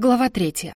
Глава третья.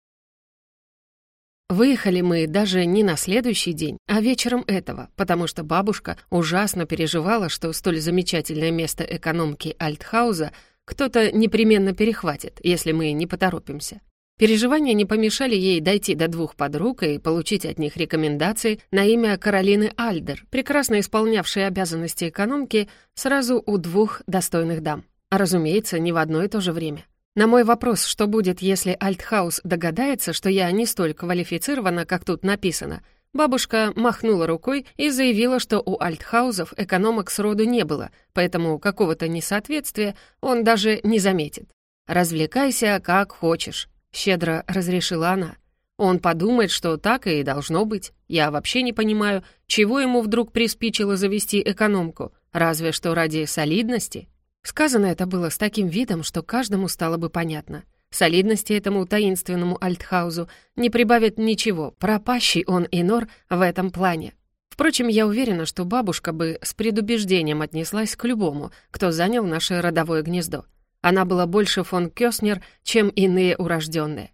Выехали мы даже не на следующий день, а вечером этого, потому что бабушка ужасно переживала, что столь замечательное место экономки Альтхауза кто-то непременно перехватит, если мы не поторопимся. Переживания не помешали ей дойти до двух подруг и получить от них рекомендации на имя Каролины Альдер, прекрасно исполнявшей обязанности экономки сразу у двух достойных дам. А разумеется, не в одно и то же время. На мой вопрос, что будет, если Альтхаус догадается, что я не столь квалифицирована, как тут написано, бабушка махнула рукой и заявила, что у Альтхаузов экономок сроду не было, поэтому какого-то несоответствия он даже не заметит. «Развлекайся, как хочешь», — щедро разрешила она. «Он подумает, что так и должно быть. Я вообще не понимаю, чего ему вдруг приспичило завести экономку, разве что ради солидности». Сказано это было с таким видом, что каждому стало бы понятно. Солидности этому таинственному Альтхаузу не прибавит ничего, пропащий он и нор в этом плане. Впрочем, я уверена, что бабушка бы с предубеждением отнеслась к любому, кто занял наше родовое гнездо. Она была больше фон Кёснер, чем иные урожденные.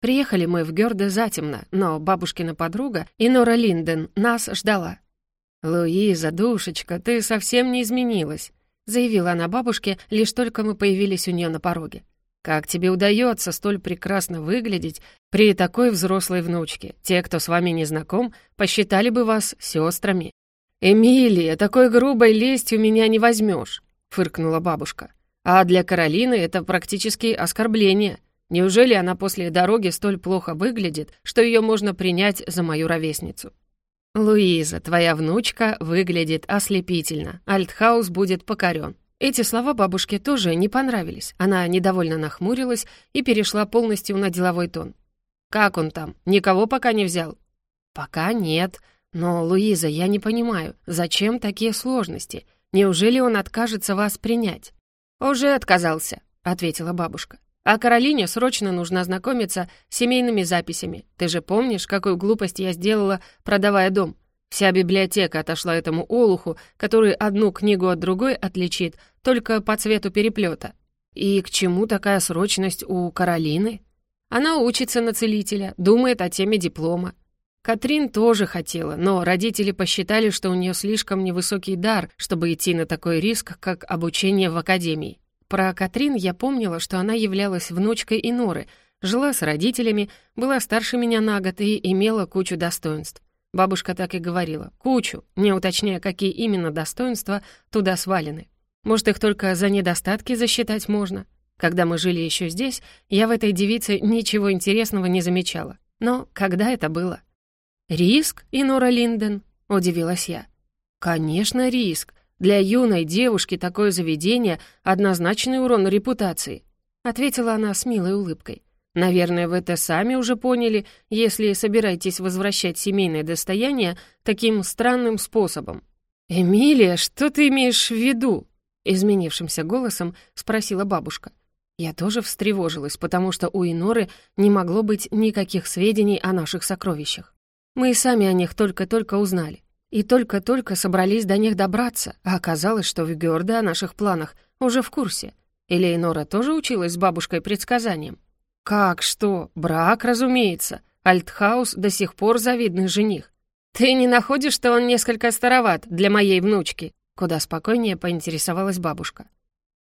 Приехали мы в Гёрде затемно, но бабушкина подруга, Инора Линден, нас ждала. «Луиза, душечка, ты совсем не изменилась», заявила она бабушке, лишь только мы появились у нее на пороге. «Как тебе удается столь прекрасно выглядеть при такой взрослой внучке? Те, кто с вами не знаком, посчитали бы вас сестрами». «Эмилия, такой грубой лестью меня не возьмешь», — фыркнула бабушка. «А для Каролины это практически оскорбление. Неужели она после дороги столь плохо выглядит, что ее можно принять за мою ровесницу?» «Луиза, твоя внучка выглядит ослепительно. Альтхаус будет покорен». Эти слова бабушке тоже не понравились. Она недовольно нахмурилась и перешла полностью на деловой тон. «Как он там? Никого пока не взял?» «Пока нет. Но, Луиза, я не понимаю, зачем такие сложности? Неужели он откажется вас принять?» «Уже отказался», — ответила бабушка. А Каролине срочно нужно ознакомиться с семейными записями. Ты же помнишь, какую глупость я сделала, продавая дом? Вся библиотека отошла этому олуху, который одну книгу от другой отличит только по цвету переплета. И к чему такая срочность у Каролины? Она учится на целителя, думает о теме диплома. Катрин тоже хотела, но родители посчитали, что у нее слишком невысокий дар, чтобы идти на такой риск, как обучение в академии. Про Катрин я помнила, что она являлась внучкой Иноры, жила с родителями, была старше меня на год и имела кучу достоинств. Бабушка так и говорила, кучу, не уточняя, какие именно достоинства туда свалены. Может, их только за недостатки засчитать можно? Когда мы жили еще здесь, я в этой девице ничего интересного не замечала. Но когда это было? «Риск, Инора Линден?» — удивилась я. «Конечно, риск. Для юной девушки такое заведение — однозначный урон репутации», — ответила она с милой улыбкой. «Наверное, вы это сами уже поняли, если собираетесь возвращать семейное достояние таким странным способом». «Эмилия, что ты имеешь в виду?» — изменившимся голосом спросила бабушка. Я тоже встревожилась, потому что у Иноры не могло быть никаких сведений о наших сокровищах. Мы и сами о них только-только узнали. И только-только собрались до них добраться, а оказалось, что в Гёрде о наших планах уже в курсе. И Лейнора тоже училась с бабушкой предсказанием. «Как что? Брак, разумеется. Альтхаус до сих пор завидный жених. Ты не находишь, что он несколько староват для моей внучки?» Куда спокойнее поинтересовалась бабушка.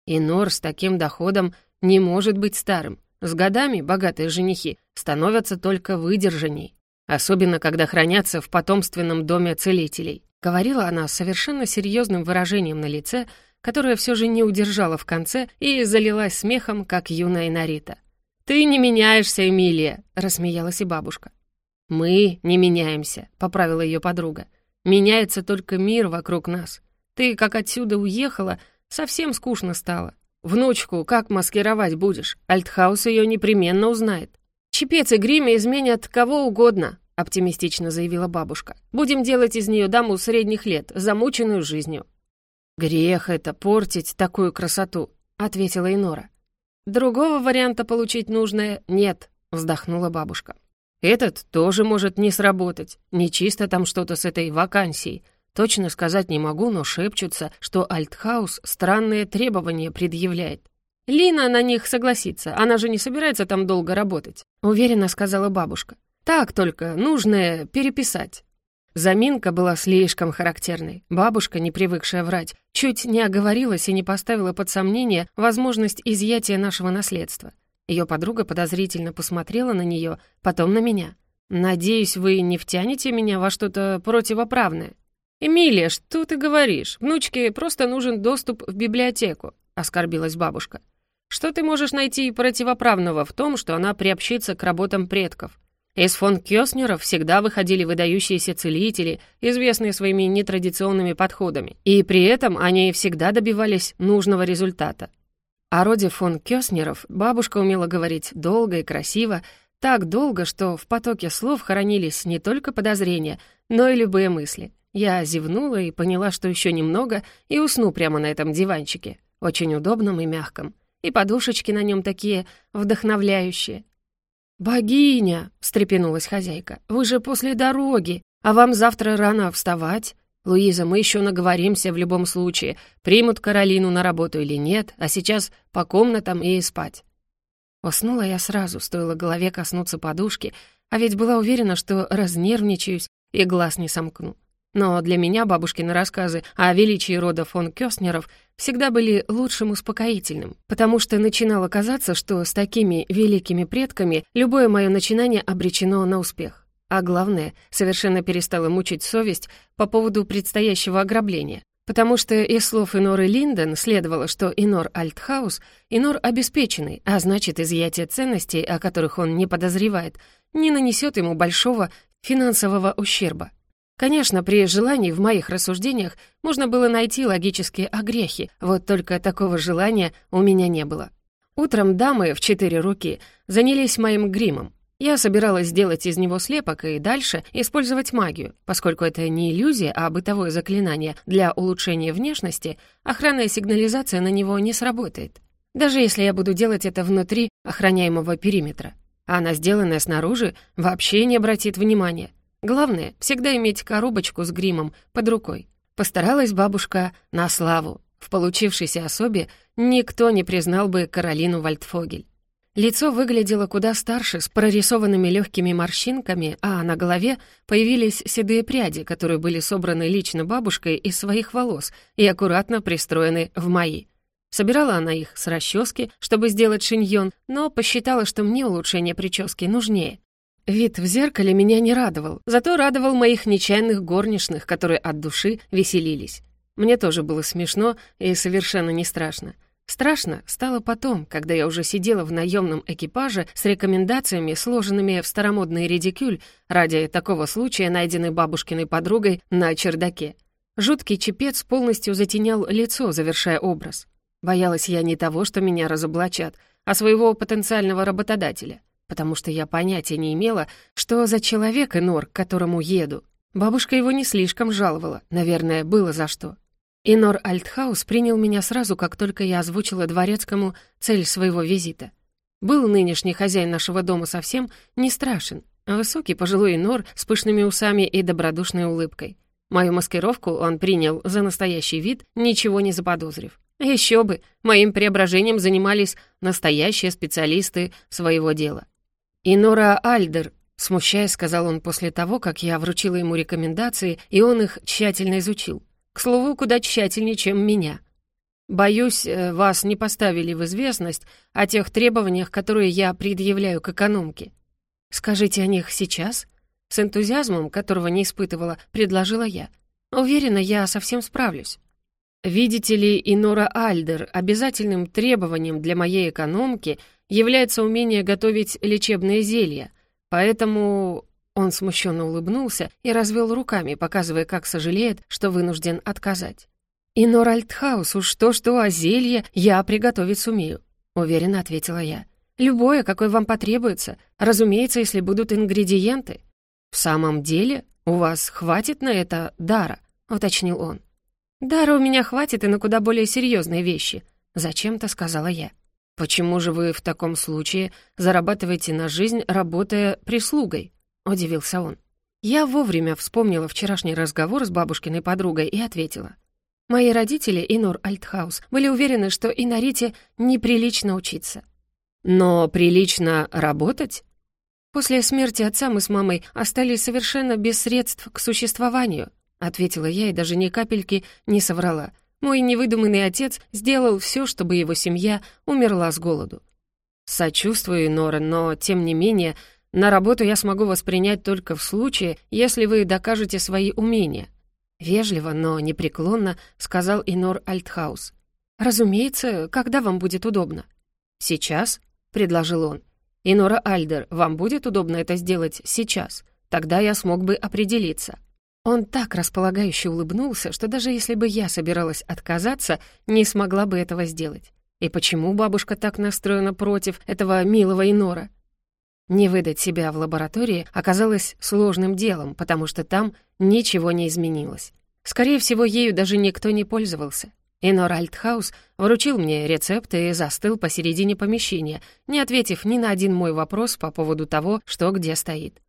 И Нор с таким доходом не может быть старым. С годами богатые женихи становятся только выдержанней особенно когда хранятся в потомственном доме целителей», — говорила она с совершенно серьезным выражением на лице, которое все же не удержала в конце и залилась смехом, как юная Нарита. «Ты не меняешься, Эмилия», — рассмеялась и бабушка. «Мы не меняемся», — поправила ее подруга. «Меняется только мир вокруг нас. Ты, как отсюда уехала, совсем скучно стало. Внучку как маскировать будешь? Альтхаус ее непременно узнает. «Чепец и гриме изменят кого угодно», — оптимистично заявила бабушка. «Будем делать из нее даму средних лет, замученную жизнью». «Грех это, портить такую красоту», — ответила Инора. «Другого варианта получить нужное нет», — вздохнула бабушка. «Этот тоже может не сработать. Нечисто там что-то с этой вакансией. Точно сказать не могу, но шепчутся, что Альтхаус странные требования предъявляет. Лина на них согласится, она же не собирается там долго работать», — уверенно сказала бабушка. «Так только, нужное переписать». Заминка была слишком характерной. Бабушка, не привыкшая врать, чуть не оговорилась и не поставила под сомнение возможность изъятия нашего наследства. Ее подруга подозрительно посмотрела на нее, потом на меня. «Надеюсь, вы не втянете меня во что-то противоправное?» «Эмилия, что ты говоришь? Внучке просто нужен доступ в библиотеку», — оскорбилась бабушка. «Что ты можешь найти противоправного в том, что она приобщится к работам предков? Из фон Кёснеров всегда выходили выдающиеся целители, известные своими нетрадиционными подходами, и при этом они всегда добивались нужного результата. О роде фон Кёснеров бабушка умела говорить долго и красиво, так долго, что в потоке слов хоронились не только подозрения, но и любые мысли. Я зевнула и поняла, что еще немного, и усну прямо на этом диванчике, очень удобном и мягком. И подушечки на нем такие вдохновляющие. «Богиня!» — встрепенулась хозяйка. «Вы же после дороги, а вам завтра рано вставать?» «Луиза, мы еще наговоримся в любом случае, примут Каролину на работу или нет, а сейчас по комнатам и спать». Уснула я сразу, стоило голове коснуться подушки, а ведь была уверена, что разнервничаюсь и глаз не сомкну. Но для меня бабушкины рассказы о величии рода фон Кёстнеров всегда были лучшим успокоительным, потому что начинало казаться, что с такими великими предками любое мое начинание обречено на успех. А главное, совершенно перестала мучить совесть по поводу предстоящего ограбления. Потому что из слов Иноры Линден следовало, что Инор Альтхаус — Инор обеспеченный, а значит, изъятие ценностей, о которых он не подозревает, не нанесет ему большого финансового ущерба. Конечно, при желании в моих рассуждениях можно было найти логические огрехи, вот только такого желания у меня не было. Утром дамы в четыре руки занялись моим гримом. Я собиралась сделать из него слепок и дальше использовать магию. Поскольку это не иллюзия, а бытовое заклинание для улучшения внешности, охранная сигнализация на него не сработает. Даже если я буду делать это внутри охраняемого периметра. А на сделанное снаружи вообще не обратит внимания. Главное, всегда иметь коробочку с гримом под рукой. Постаралась бабушка на славу. В получившейся особе никто не признал бы Каролину Вальдфогель. Лицо выглядело куда старше, с прорисованными легкими морщинками, а на голове появились седые пряди, которые были собраны лично бабушкой из своих волос и аккуратно пристроены в мои. Собирала она их с расчески, чтобы сделать шиньон, но посчитала, что мне улучшение прически нужнее. Вид в зеркале меня не радовал, зато радовал моих нечаянных горничных, которые от души веселились. Мне тоже было смешно и совершенно не страшно. Страшно стало потом, когда я уже сидела в наемном экипаже с рекомендациями, сложенными в старомодный редикюль, ради такого случая, найденный бабушкиной подругой на чердаке. Жуткий чепец полностью затенял лицо, завершая образ. Боялась я не того, что меня разоблачат, а своего потенциального работодателя, потому что я понятия не имела, что за человек нор, к которому еду. Бабушка его не слишком жаловала, наверное, было за что. Инор Альтхаус принял меня сразу, как только я озвучила дворецкому цель своего визита. Был нынешний хозяин нашего дома совсем не страшен, а высокий пожилой Инор с пышными усами и добродушной улыбкой. Мою маскировку он принял за настоящий вид, ничего не заподозрив. Еще бы, моим преображением занимались настоящие специалисты своего дела. «Инора Альдер», — смущаясь, сказал он после того, как я вручила ему рекомендации, и он их тщательно изучил. К слову, куда тщательнее, чем меня. Боюсь, э, вас не поставили в известность о тех требованиях, которые я предъявляю к экономке. Скажите о них сейчас? С энтузиазмом, которого не испытывала, предложила я. Уверена, я совсем справлюсь. Видите ли, Инора Альдер, обязательным требованием для моей экономки является умение готовить лечебные зелья, поэтому он смущенно улыбнулся и развел руками, показывая, как сожалеет, что вынужден отказать. «И Норальдхаус уж то-что, а зелье я приготовить сумею», — уверенно ответила я. «Любое, какое вам потребуется, разумеется, если будут ингредиенты». «В самом деле, у вас хватит на это дара?» — уточнил он. «Дара у меня хватит и на куда более серьезные вещи», — зачем-то сказала я. «Почему же вы в таком случае зарабатываете на жизнь, работая прислугой?» — удивился он. Я вовремя вспомнила вчерашний разговор с бабушкиной подругой и ответила. Мои родители, Инор Альтхаус, были уверены, что Инорите неприлично учиться. Но прилично работать? После смерти отца мы с мамой остались совершенно без средств к существованию, ответила я и даже ни капельки не соврала. Мой невыдуманный отец сделал все, чтобы его семья умерла с голоду. Сочувствую, Нора, но, тем не менее, на работу я смогу воспринять только в случае, если вы докажете свои умения. Вежливо, но непреклонно сказал Инор Альтхаус. «Разумеется, когда вам будет удобно?» «Сейчас?» — предложил он. «Инора Альдер, вам будет удобно это сделать сейчас? Тогда я смог бы определиться». Он так располагающе улыбнулся, что даже если бы я собиралась отказаться, не смогла бы этого сделать. И почему бабушка так настроена против этого милого Инора? Не выдать себя в лаборатории оказалось сложным делом, потому что там ничего не изменилось. Скорее всего, ею даже никто не пользовался. Инор Альтхаус вручил мне рецепты и застыл посередине помещения, не ответив ни на один мой вопрос по поводу того, что где стоит.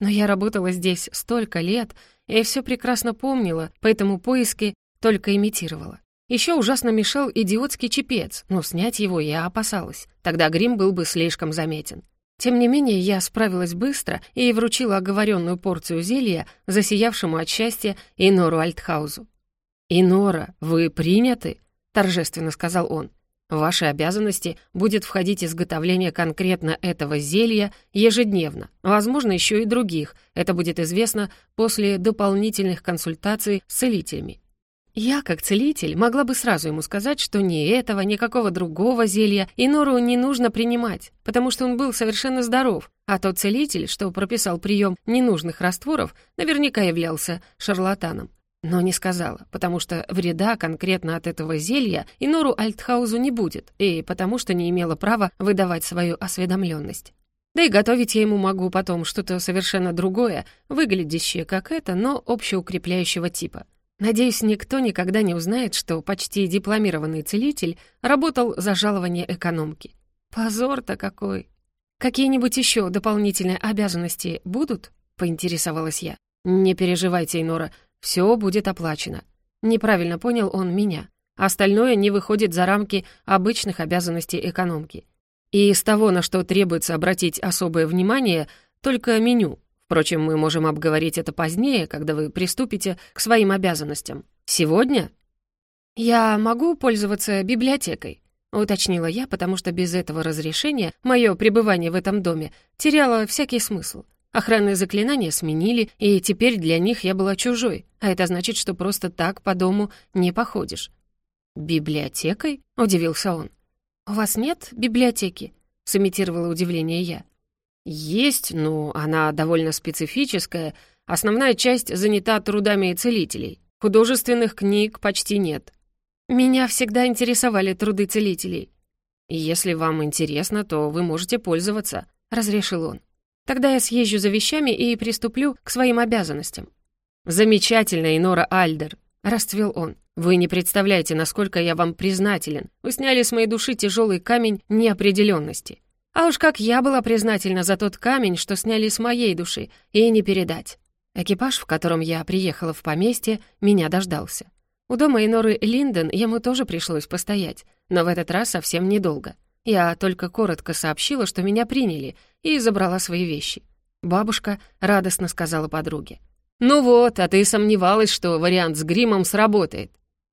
Но я работала здесь столько лет и все прекрасно помнила, поэтому поиски только имитировала. Еще ужасно мешал идиотский чепец, но снять его я опасалась. Тогда грим был бы слишком заметен. Тем не менее, я справилась быстро и вручила оговоренную порцию зелья засиявшему от счастья Инору Альтхаузу. «Инора, вы приняты?» — торжественно сказал он. «В ваши обязанности будет входить изготовление конкретно этого зелья ежедневно, возможно, еще и других. Это будет известно после дополнительных консультаций с целителями. Я, как целитель, могла бы сразу ему сказать, что ни этого, ни какого другого зелья Инору не нужно принимать, потому что он был совершенно здоров, а тот целитель, что прописал прием ненужных растворов, наверняка являлся шарлатаном. Но не сказала, потому что вреда конкретно от этого зелья Инору Альтхаузу не будет, и потому что не имела права выдавать свою осведомленность. Да и готовить я ему могу потом что-то совершенно другое, выглядящее как это, но общеукрепляющего типа — Надеюсь, никто никогда не узнает, что почти дипломированный целитель работал за жалование экономки. Позор-то какой! Какие-нибудь еще дополнительные обязанности будут? Поинтересовалась я. Не переживайте, Инора, все будет оплачено. Неправильно понял он меня. Остальное не выходит за рамки обычных обязанностей экономки. И из того, на что требуется обратить особое внимание, только меню, Впрочем, мы можем обговорить это позднее, когда вы приступите к своим обязанностям. Сегодня? Я могу пользоваться библиотекой, уточнила я, потому что без этого разрешения мое пребывание в этом доме теряло всякий смысл. Охранные заклинания сменили, и теперь для них я была чужой, а это значит, что просто так по дому не походишь. «Библиотекой?» — удивился он. «У вас нет библиотеки?» — сымитировала удивление я. «Есть, но она довольно специфическая. Основная часть занята трудами целителей. Художественных книг почти нет. Меня всегда интересовали труды целителей. Если вам интересно, то вы можете пользоваться», — разрешил он. «Тогда я съезжу за вещами и приступлю к своим обязанностям». «Замечательно, Инора Альдер», — расцвел он. «Вы не представляете, насколько я вам признателен. Вы сняли с моей души тяжелый камень неопределенности. А уж как я была признательна за тот камень, что сняли с моей души, и не передать. Экипаж, в котором я приехала в поместье, меня дождался. У дома Иноры Линден ему тоже пришлось постоять, но в этот раз совсем недолго. Я только коротко сообщила, что меня приняли, и забрала свои вещи. Бабушка радостно сказала подруге. «Ну вот, а ты сомневалась, что вариант с гримом сработает».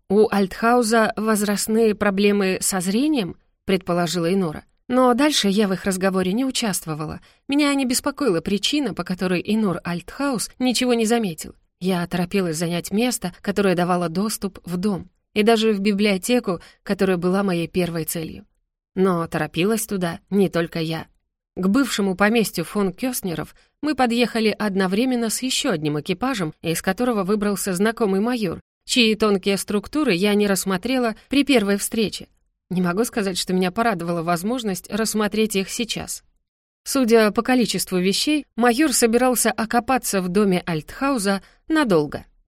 «У Альтхауза возрастные проблемы со зрением?» — предположила Инора. Но дальше я в их разговоре не участвовала. Меня не беспокоила причина, по которой Инур Альтхаус ничего не заметил. Я торопилась занять место, которое давало доступ в дом, и даже в библиотеку, которая была моей первой целью. Но торопилась туда не только я. К бывшему поместью фон Кёстнеров мы подъехали одновременно с еще одним экипажем, из которого выбрался знакомый майор, чьи тонкие структуры я не рассмотрела при первой встрече, не могу сказать, что меня порадовала возможность рассмотреть их сейчас. Судя по количеству вещей, майор собирался окопаться в доме Альтхауза надолго.